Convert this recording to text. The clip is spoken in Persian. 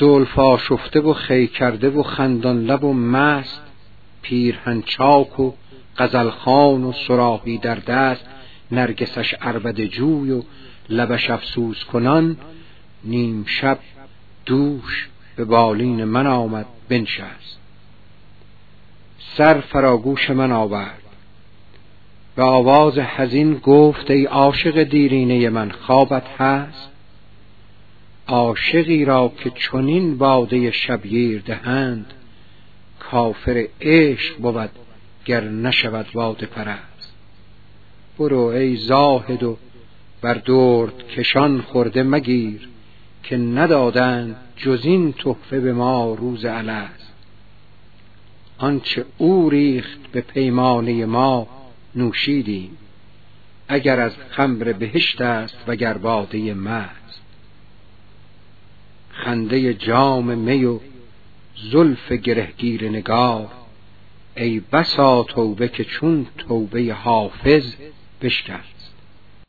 زلفا شفته و خی کرده و خندان لب و مست پیرهن چاک و غزلخان و سراحی در دست نرگسش عربد جوی و لبش افسوس کنان نیم شب دوش به بالین من آمد بنشست. سر فراگوش من آورد. به آواز حزین گفت ای عاشق دیرینه من خوابت هست؟ عاشقی را که چنین باده شبگیر دهند کافر عشق بود گر نشود باده پرست. برو ای زاهد و بر درد کشان خورده مگیر که ندادند جز این تحفه به ما روز الست. آنچه او ریخت به پیمانه ما نوشیدیم اگر از خمر بهشت است وگر باده مست. خنده جام می و زلف گرهگیر نگار. ای بسا توبه که چون توبه حافظ بشکست